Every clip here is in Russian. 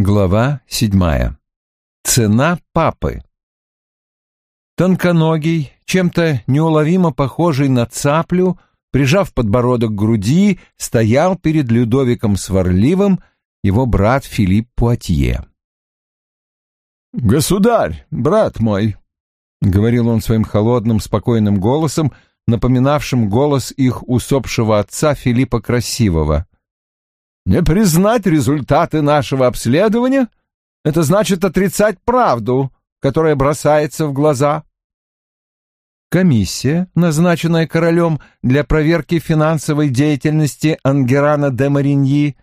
Глава седьмая. Цена папы. Тонконогий, чем-то неуловимо похожий на цаплю, прижав подбородок к груди, стоял перед Людовиком Сварливым его брат Филипп Пуатье. «Государь, брат мой», — говорил он своим холодным, спокойным голосом, напоминавшим голос их усопшего отца Филиппа Красивого, — «не признать результаты нашего обследования — это значит отрицать правду, которая бросается в глаза». Комиссия, назначенная королем для проверки финансовой деятельности Ангерана де Мариньи,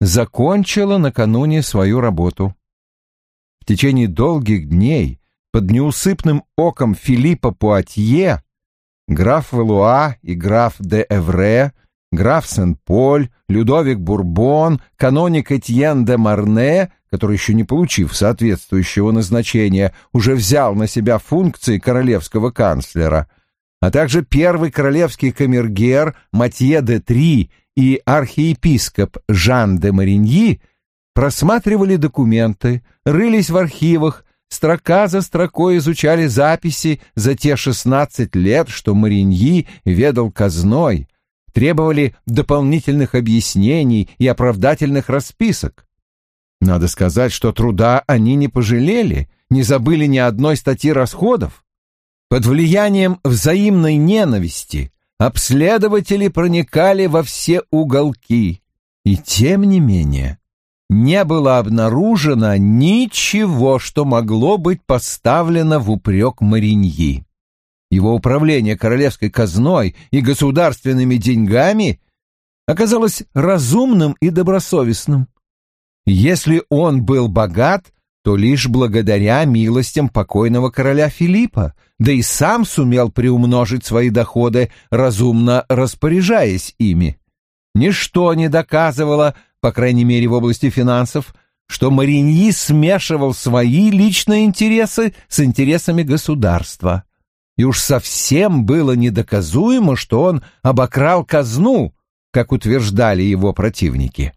закончила накануне свою работу. В течение долгих дней под неусыпным оком Филиппа Пуатье граф Валуа и граф де Эвре, граф Сен-Поль, Людовик Бурбон, каноник Этьен де Марне, который еще не получив соответствующего назначения, уже взял на себя функции королевского канцлера, а также первый королевский камергер Матье де Три и архиепископ Жан де Мариньи просматривали документы, рылись в архивах, строка за строкой изучали записи за те шестнадцать лет, что Мариньи ведал казной, требовали дополнительных объяснений и оправдательных расписок. Надо сказать, что труда они не пожалели, не забыли ни одной статьи расходов. Под влиянием взаимной ненависти обследователи проникали во все уголки, и тем не менее не было обнаружено ничего, что могло быть поставлено в упрек Мариньи. Его управление королевской казной и государственными деньгами оказалось разумным и добросовестным. Если он был богат, то лишь благодаря милостям покойного короля Филиппа, да и сам сумел приумножить свои доходы, разумно распоряжаясь ими. Ничто не доказывало по крайней мере в области финансов, что Мариньи смешивал свои личные интересы с интересами государства. И уж совсем было недоказуемо, что он обокрал казну, как утверждали его противники.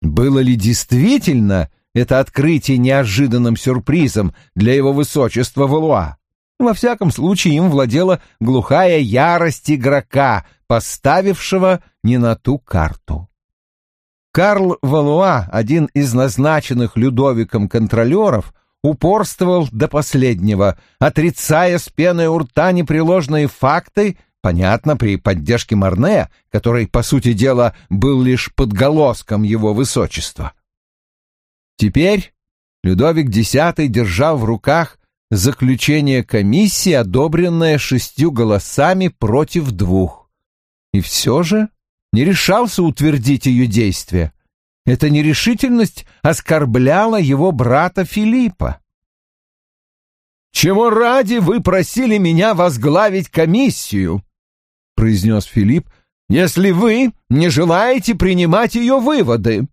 Было ли действительно это открытие неожиданным сюрпризом для его высочества Валуа? Во всяком случае, им владела глухая ярость игрока, поставившего не на ту карту. Карл Валуа, один из назначенных Людовиком контролеров, упорствовал до последнего, отрицая с пеной у рта непреложные факты, понятно, при поддержке Марне, который, по сути дела, был лишь подголоском его высочества. Теперь Людовик X держал в руках заключение комиссии, одобренное шестью голосами против двух. И все же не решался утвердить ее действия. Эта нерешительность оскорбляла его брата Филиппа. «Чего ради вы просили меня возглавить комиссию?» — произнес Филипп, — «если вы не желаете принимать ее выводы».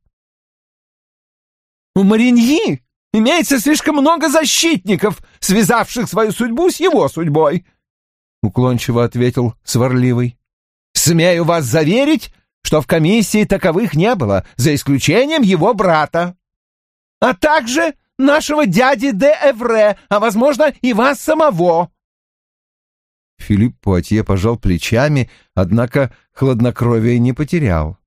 «У Мариньи имеется слишком много защитников, связавших свою судьбу с его судьбой», — уклончиво ответил сварливый. Смею вас заверить, что в комиссии таковых не было, за исключением его брата. А также нашего дяди де Эвре, а, возможно, и вас самого. Филипп Пуатье пожал плечами, однако хладнокровие не потерял.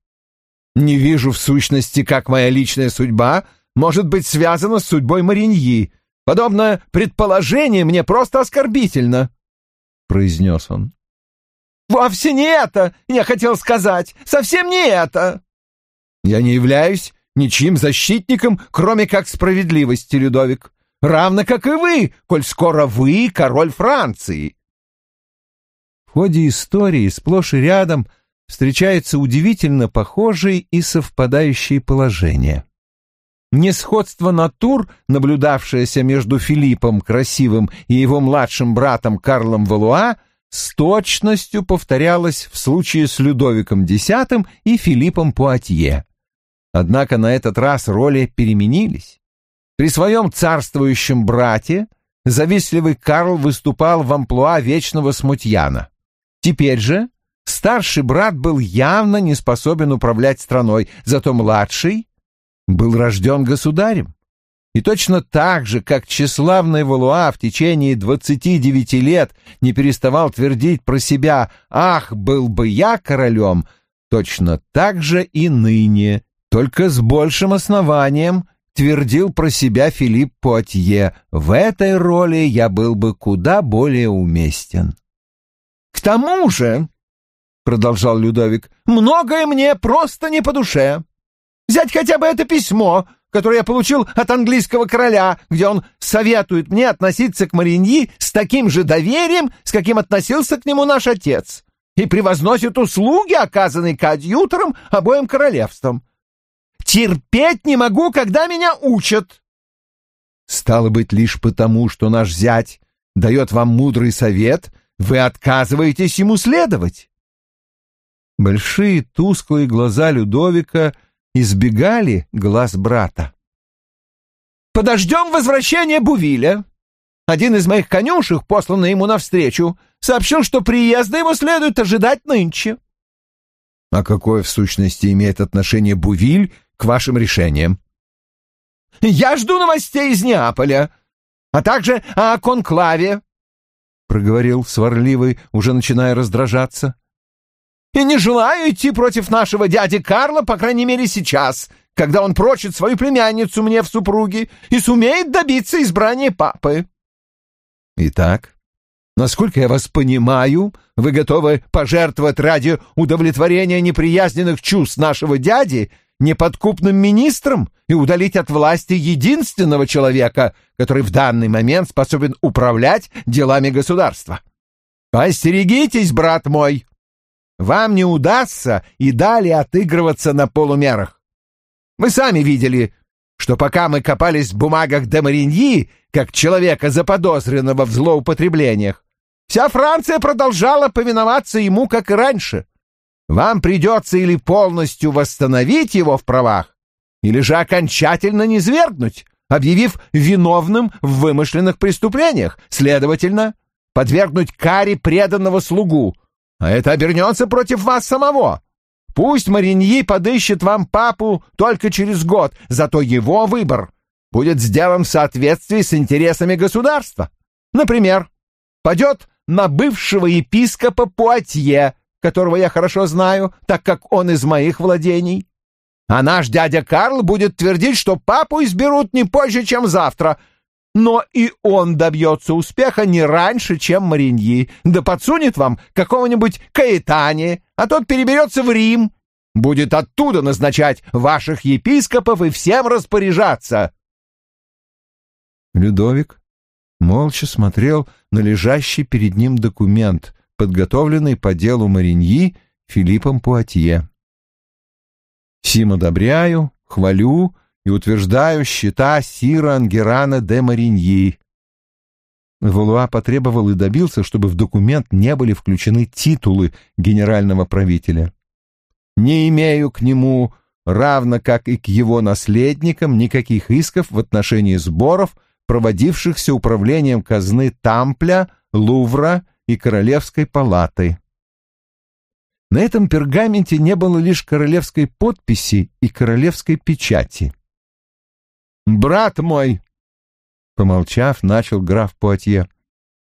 «Не вижу в сущности, как моя личная судьба может быть связана с судьбой Мариньи. Подобное предположение мне просто оскорбительно», — произнес он. «Вовсе не это, я хотел сказать, совсем не это!» «Я не являюсь ничьим защитником, кроме как справедливости, Людовик, равно как и вы, коль скоро вы король Франции». В ходе истории сплошь и рядом встречаются удивительно похожие и совпадающие положения. Несходство натур, наблюдавшееся между Филиппом Красивым и его младшим братом Карлом Валуа, с точностью повторялось в случае с Людовиком X и Филиппом Пуатье. Однако на этот раз роли переменились. При своем царствующем брате завистливый Карл выступал в амплуа вечного смутьяна. Теперь же старший брат был явно не способен управлять страной, зато младший был рожден государем. И точно так же, как тщеславный Валуа в течение двадцати девяти лет не переставал твердить про себя «Ах, был бы я королем!», точно так же и ныне, только с большим основанием, твердил про себя Филипп Пуатье «В этой роли я был бы куда более уместен». «К тому же», — продолжал Людовик, — «многое мне просто не по душе. Взять хотя бы это письмо, которое я получил от английского короля, где он советует мне относиться к Мариньи с таким же доверием, с каким относился к нему наш отец, и превозносит услуги, оказанные коадьютором обоим королевствам. Терпеть не могу, когда меня учат. Стало быть, лишь потому, что наш зять дает вам мудрый совет, вы отказываетесь ему следовать. Большие тусклые глаза Людовика — избегали глаз брата. «Подождем возвращения Бувиля. Один из моих конюшек, посланный ему навстречу, сообщил, что приезда его следует ожидать нынче». «А какое, в сущности, имеет отношение Бувиль к вашим решениям?» «Я жду новостей из Неаполя, а также о конклаве», — проговорил сварливый, уже начиная раздражаться и не желаю идти против нашего дяди Карла, по крайней мере, сейчас, когда он прочит свою племянницу мне в супруги и сумеет добиться избрания папы. Итак, насколько я вас понимаю, вы готовы пожертвовать ради удовлетворения неприязненных чувств нашего дяди неподкупным министром и удалить от власти единственного человека, который в данный момент способен управлять делами государства. Остерегитесь, брат мой, вам не удастся и далее отыгрываться на полумерах. Вы сами видели, что пока мы копались в бумагах де Мариньи, как человека, заподозренного в злоупотреблениях, вся Франция продолжала повиноваться ему, как и раньше. Вам придется или полностью восстановить его в правах, или же окончательно низвергнуть, объявив виновным в вымышленных преступлениях, следовательно, подвергнуть каре преданного слугу — а это обернется против вас самого. Пусть Мариньи подыщет вам папу только через год, зато его выбор будет сделан в соответствии с интересами государства. Например, пойдет на бывшего епископа Пуатье, которого я хорошо знаю, так как он из моих владений. А наш дядя Карл будет твердить, что папу изберут не позже, чем завтра, но и он добьется успеха не раньше, чем Мариньи, да подсунет вам какого-нибудь Каэтани, а тот переберется в Рим, будет оттуда назначать ваших епископов и всем распоряжаться. Людовик молча смотрел на лежащий перед ним документ, подготовленный по делу Мариньи Филиппом Пуатье. «Сим одобряю, хвалю и утверждаю счета Сира Ангерана де Мариньи. Валуа потребовал и добился, чтобы в документ не были включены титулы генерального правителя. Не имею к нему, равно как и к его наследникам, никаких исков в отношении сборов, проводившихся управлением казны Тампля, Лувра и Королевской палаты. На этом пергаменте не было лишь королевской подписи и королевской печати. «Брат мой!» Помолчав, начал граф Пуатье.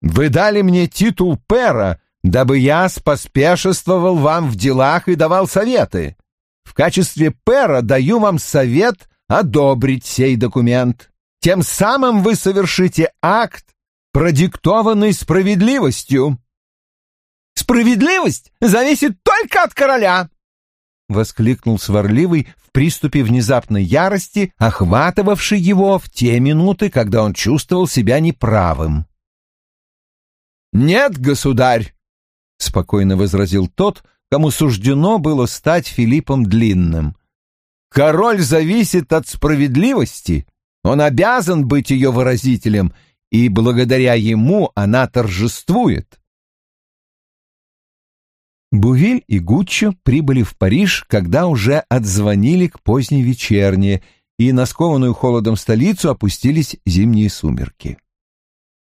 «Вы дали мне титул пера, дабы я споспешествовал вам в делах и давал советы. В качестве пера даю вам совет одобрить сей документ. Тем самым вы совершите акт, продиктованный справедливостью». «Справедливость зависит только от короля!» — воскликнул сварливый приступе внезапной ярости, охватывавшей его в те минуты, когда он чувствовал себя неправым. «Нет, государь!» — спокойно возразил тот, кому суждено было стать Филиппом Длинным. «Король зависит от справедливости, он обязан быть ее выразителем, и благодаря ему она торжествует». Бувиль и Гуччо прибыли в Париж, когда уже отзвонили к поздней вечерне, и на скованную холодом столицу опустились зимние сумерки.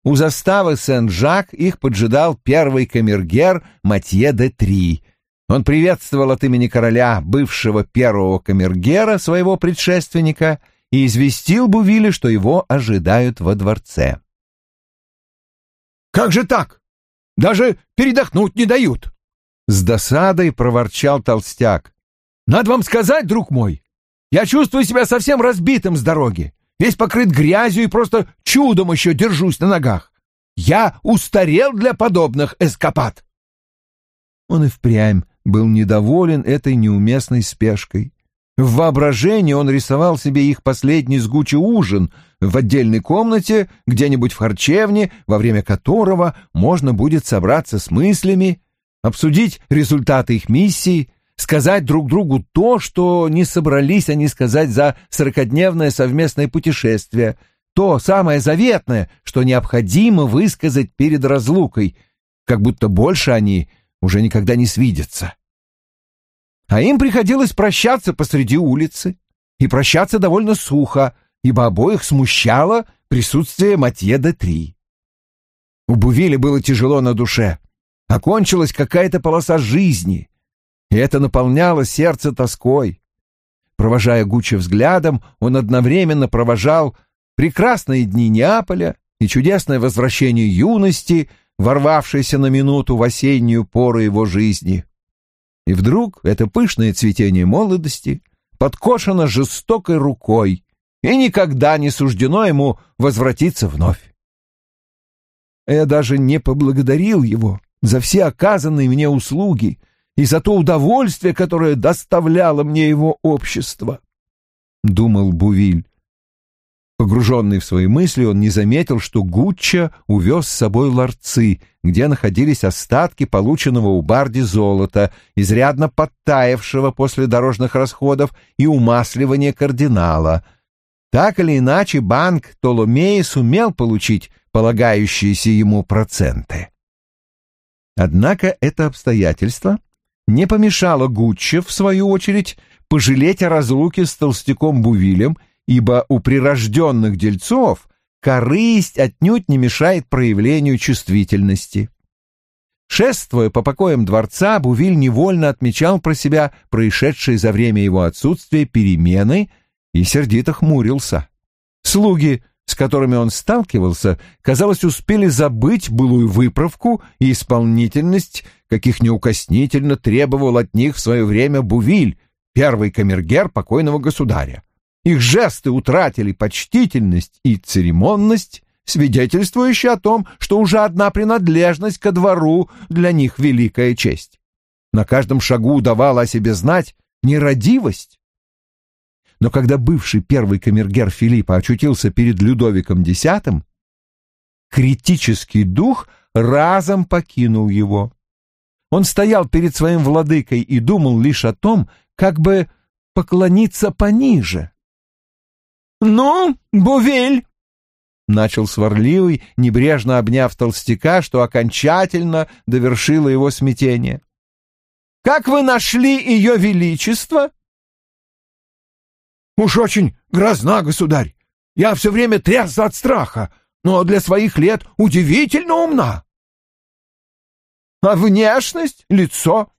У заставы Сен-Жак их поджидал первый камергер Матье де Три. Он приветствовал от имени короля бывшего первого камергера, своего предшественника, и известил Бувиле, что его ожидают во дворце. «Как же так? Даже передохнуть не дают!» С досадой проворчал толстяк. «Надо вам сказать, друг мой, я чувствую себя совсем разбитым с дороги, весь покрыт грязью и просто чудом еще держусь на ногах. Я устарел для подобных эскапад». Он и впрямь был недоволен этой неуместной спешкой. В воображении он рисовал себе их последний сгучий ужин в отдельной комнате, где-нибудь в харчевне, во время которого можно будет собраться с мыслями, обсудить результаты их миссии, сказать друг другу то, что не собрались они сказать за сорокодневное совместное путешествие, то самое заветное, что необходимо высказать перед разлукой, как будто больше они уже никогда не свидятся. А им приходилось прощаться посреди улицы, и прощаться довольно сухо, ибо обоих смущало присутствие Матье де Три. У Бувиля было тяжело на душе. Окончилась какая-то полоса жизни, и это наполняло сердце тоской. Провожая Гуччи взглядом, он одновременно провожал прекрасные дни Неаполя и чудесное возвращение юности, ворвавшейся на минуту в осеннюю пору его жизни. И вдруг это пышное цветение молодости подкошено жестокой рукой, и никогда не суждено ему возвратиться вновь. Я даже не поблагодарил его за все оказанные мне услуги и за то удовольствие, которое доставляло мне его общество, — думал Бувиль. Погруженный в свои мысли, он не заметил, что Гучча увез с собой ларцы, где находились остатки полученного у Барди золота, изрядно подтаявшего после дорожных расходов и умасливания кардинала. Так или иначе, банк Толомеи сумел получить полагающиеся ему проценты. Однако это обстоятельство не помешало Гучче, в свою очередь, пожалеть о разлуке с толстяком Бувилем ибо у прирожденных дельцов корысть отнюдь не мешает проявлению чувствительности. Шествуя по покоям дворца, Бувиль невольно отмечал про себя происшедшие за время его отсутствия перемены и сердито хмурился. Слуги, с которыми он сталкивался, казалось, успели забыть былую выправку и исполнительность, каких неукоснительно требовал от них в свое время Бувиль, первый камергер покойного государя. Их жесты утратили почтительность и церемонность, свидетельствующие о том, что уже одна принадлежность ко двору для них великая честь. На каждом шагу давала о себе знать нерадивость. Но когда бывший первый камергер Филиппа очутился перед Людовиком X, критический дух разом покинул его. Он стоял перед своим владыкой и думал лишь о том, как бы поклониться пониже. «Ну, Бувель!» — начал сварливый, небрежно обняв толстяка, что окончательно довершило его смятение. «Как вы нашли ее величество?» «Уж очень грозна, государь. Я все время трясся от страха, но для своих лет удивительно умна». «А внешность, лицо?»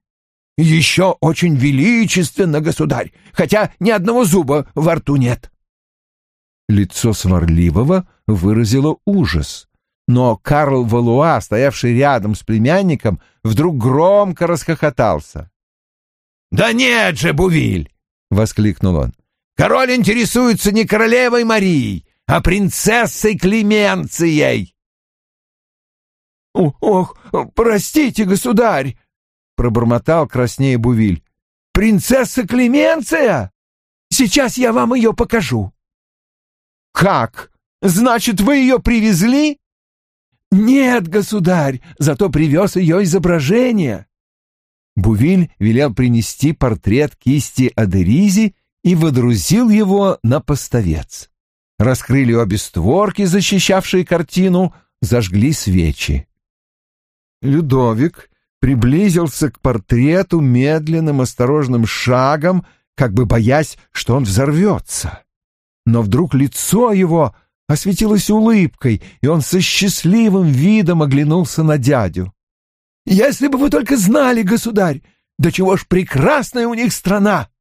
«Еще очень величественно, государь, хотя ни одного зуба во рту нет». Лицо сварливого выразило ужас. Но Карл Валуа, стоявший рядом с племянником, вдруг громко расхохотался. «Да нет же, Бувиль!» — воскликнул он. «Король интересуется не королевой Марией, а принцессой Клеменцией!» «Ох, простите, государь!» — пробормотал краснее Бувиль. «Принцесса Клеменция? Сейчас я вам ее покажу!» «Как? Значит, вы ее привезли?» «Нет, государь, зато привез ее изображение». Бувиль велел принести портрет кисти Адеризи и водрузил его на поставец. Раскрыли обе створки, защищавшие картину, зажгли свечи. Людовик приблизился к портрету медленным осторожным шагом, как бы боясь, что он взорвется но вдруг лицо его осветилось улыбкой, и он со счастливым видом оглянулся на дядю. «Если бы вы только знали, государь, Да чего ж прекрасная у них страна!» —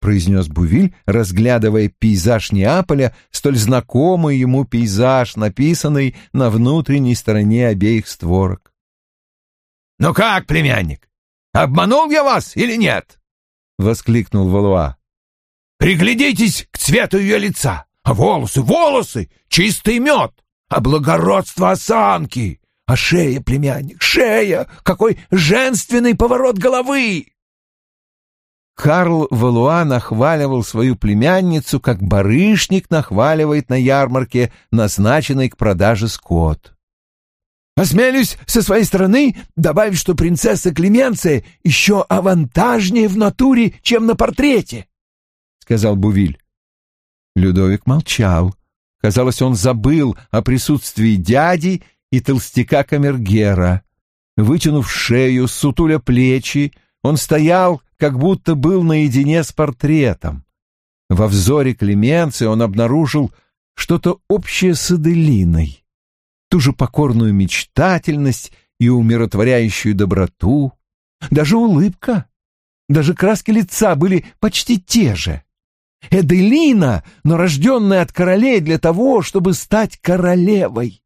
произнес Бувиль, разглядывая пейзаж Неаполя, столь знакомый ему пейзаж, написанный на внутренней стороне обеих створок. «Ну как, племянник, обманул я вас или нет?» — воскликнул Валуа. «Приглядитесь к цвету ее лица, а волосы, волосы, чистый мед, а благородство осанки, а шея, племянник, шея, какой женственный поворот головы!» Карл Валуа нахваливал свою племянницу, как барышник нахваливает на ярмарке, назначенный к продаже скот. «Осмелюсь со своей стороны добавить, что принцесса Клеменция еще авантажнее в натуре, чем на портрете», — сказал Бувиль. Людовик молчал. Казалось, он забыл о присутствии дяди и толстяка Камергера. Вытянув шею, сутуля плечи, он стоял, как будто был наедине с портретом. Во взоре Клеменции он обнаружил что-то общее с Аделиной, ту же покорную мечтательность и умиротворяющую доброту, даже улыбка, даже краски лица были почти те же. Эделина, но рожденная от королей для того, чтобы стать королевой.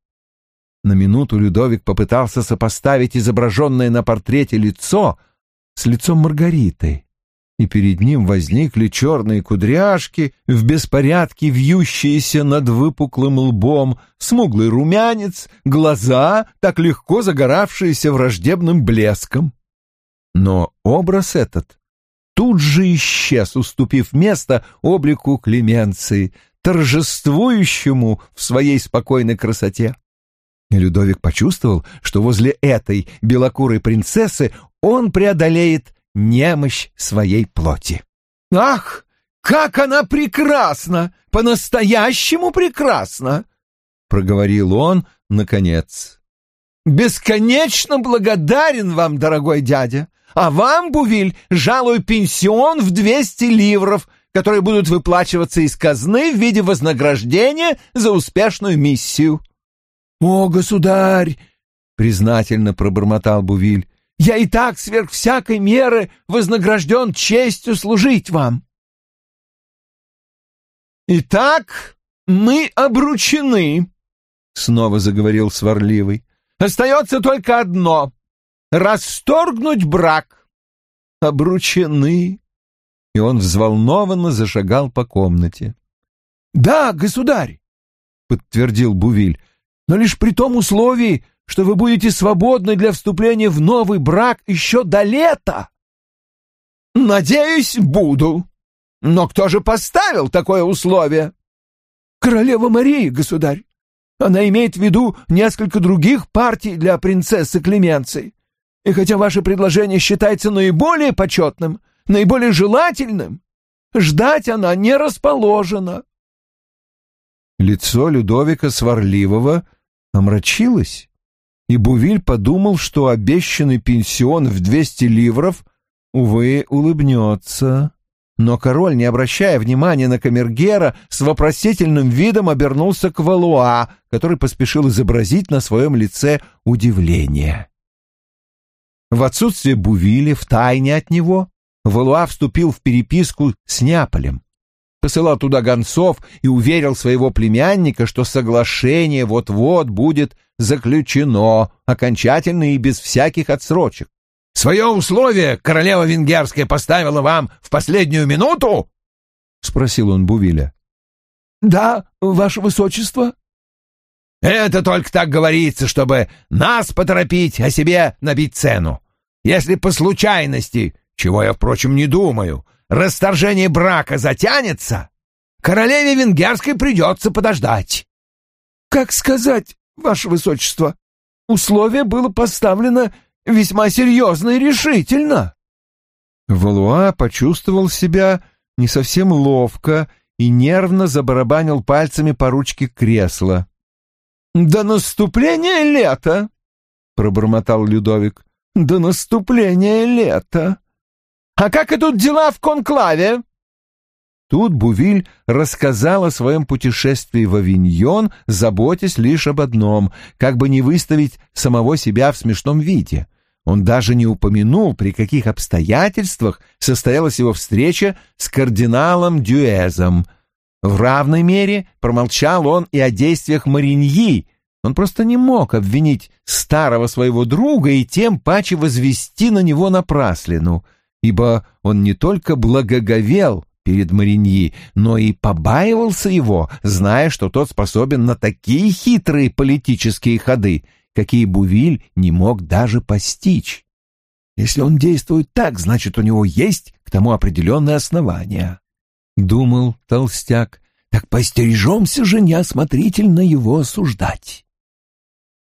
На минуту Людовик попытался сопоставить изображенное на портрете лицо — с лицом Маргариты, и перед ним возникли черные кудряшки, в беспорядке вьющиеся над выпуклым лбом, смуглый румянец, глаза, так легко загоравшиеся враждебным блеском. Но образ этот тут же исчез, уступив место облику Клеменции, торжествующему в своей спокойной красоте. Людовик почувствовал, что возле этой белокурой принцессы он преодолеет немощь своей плоти. «Ах, как она прекрасна! По-настоящему прекрасна!» — проговорил он, наконец. «Бесконечно благодарен вам, дорогой дядя, а вам, Бувиль, жалую пенсион в двести ливров, которые будут выплачиваться из казны в виде вознаграждения за успешную миссию». «О, государь!» — признательно пробормотал Бувиль. Я и так сверх всякой меры вознагражден честью служить вам. Итак, мы обручены, — снова заговорил сварливый. Остается только одно — расторгнуть брак. Обручены. И он взволнованно зашагал по комнате. — Да, государь, — подтвердил Бувиль, — но лишь при том условии, что вы будете свободны для вступления в новый брак еще до лета. Надеюсь, буду. Но кто же поставил такое условие? Королева Мария, государь. Она имеет в виду несколько других партий для принцессы Клеменции. И хотя ваше предложение считается наиболее почетным, наиболее желательным, ждать она не расположена. Лицо Людовика Сварливого омрачилось и Бувиль подумал, что обещанный пенсион в двести ливров, увы, улыбнется. Но король, не обращая внимания на камергера, с вопросительным видом обернулся к Валуа, который поспешил изобразить на своем лице удивление. В отсутствие Бувиля, в тайне от него, Валуа вступил в переписку с Неаполем посылал туда гонцов и уверил своего племянника, что соглашение вот-вот будет заключено окончательно и без всяких отсрочек. «Свое условие королева венгерская поставила вам в последнюю минуту?» — спросил он Бувиля. «Да, ваше высочество». «Это только так говорится, чтобы нас поторопить, а себе набить цену. Если по случайности, чего я, впрочем, не думаю, расторжение брака затянется, королеве венгерской придется подождать. Как сказать, ваше высочество, условие было поставлено весьма серьезно и решительно. Валуа почувствовал себя не совсем ловко и нервно забарабанил пальцами по ручке кресла. «До наступления лета!» — пробормотал Людовик. «До наступления лета!» А как идут дела в конклаве?» Тут Бувиль рассказал о своем путешествии в Авиньон, заботясь лишь об одном, как бы не выставить самого себя в смешном виде. Он даже не упомянул, при каких обстоятельствах состоялась его встреча с кардиналом Дюэзом. В равной мере промолчал он и о действиях Мариньи. Он просто не мог обвинить старого своего друга и тем паче возвести на него напраслину, ибо он не только благоговел перед Мариньи, но и побаивался его, зная, что тот способен на такие хитрые политические ходы, какие Бувиль не мог даже постичь. Если он действует так, значит, у него есть к тому определенные основания. Думал толстяк, так постережемся же неосмотрительно его осуждать.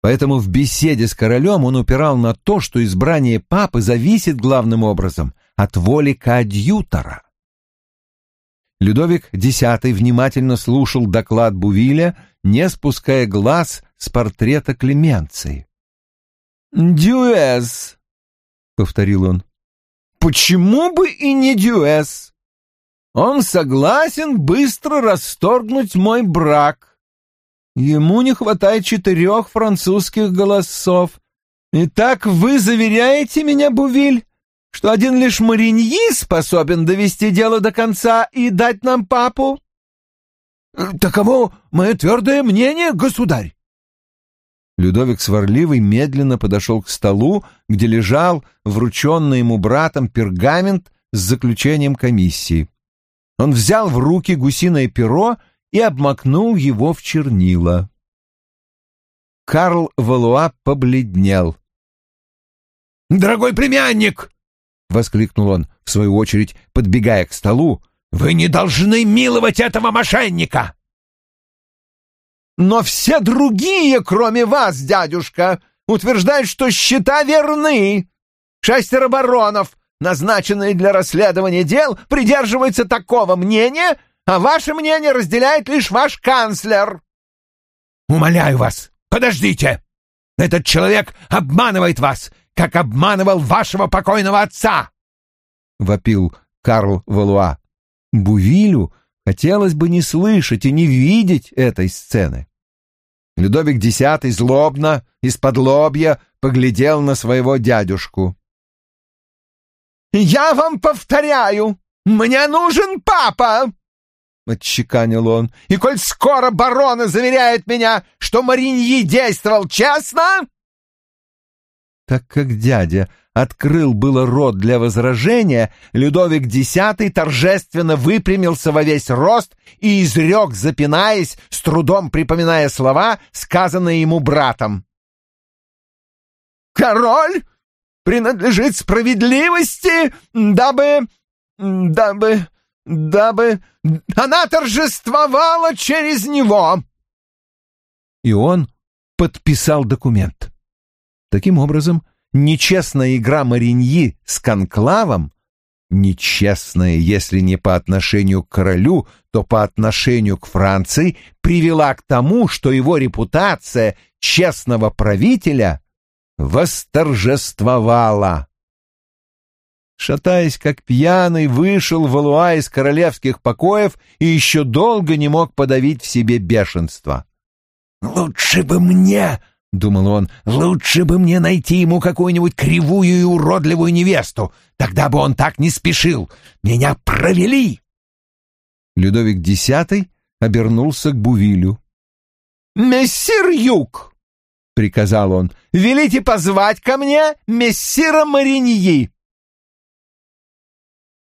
Поэтому в беседе с королем он упирал на то, что избрание папы зависит главным образом от воли коадьютора. Людовик X внимательно слушал доклад Бувиля, не спуская глаз с портрета Клеменции. «Дюэс», — повторил он. «Почему бы и не Дюэс? Он согласен быстро расторгнуть мой брак. Ему не хватает четырех французских голосов. Итак, вы заверяете меня, Бувиль, что один лишь Мариньи способен довести дело до конца и дать нам папу? Таково мое твердое мнение, государь. Людовик Сварливый медленно подошел к столу, где лежал врученный ему братом пергамент с заключением комиссии. Он взял в руки гусиное перо и обмакнул его в чернила. Карл Валуа побледнел. «Дорогой племянник!» — воскликнул он, в свою очередь, подбегая к столу. «Вы не должны миловать этого мошенника!» «Но все другие, кроме вас, дядюшка, утверждают, что счета верны. Шестеро баронов, назначенные для расследования дел, придерживаются такого мнения, а ваше мнение разделяет лишь ваш канцлер». «Умоляю вас, подождите! Этот человек обманывает вас, как обманывал вашего покойного отца!» — вопил Карл Валуа. Бувилю хотелось бы не слышать и не видеть этой сцены. Людовик X злобно, из-под лобья, поглядел на своего дядюшку. «Я вам повторяю, мне нужен папа!» — отчеканил он. «И коль скоро барона заверяет меня, что Мариньи действовал честно, так как дядя открыл было рот для возражения, Людовик X торжественно выпрямился во весь рост и изрек, запинаясь, с трудом припоминая слова, сказанные ему братом. «Король принадлежит справедливости, дабы... дабы... дабы... она торжествовала через него!» И он подписал документ. Таким образом, нечестная игра Мариньи с конклавом, нечестная, если не по отношению к королю, то по отношению к Франции, привела к тому, что его репутация честного правителя восторжествовала. Шатаясь как пьяный, вышел Валуа из королевских покоев и еще долго не мог подавить в себе бешенство. «Лучше бы мне — думал он, — «лучше бы мне найти ему какую-нибудь кривую и уродливую невесту, тогда бы он так не спешил. Меня провели!» Людовик X обернулся к Бувилю. «Мессир Юг!» — приказал он. «Велите позвать ко мне мессира Мариньи!»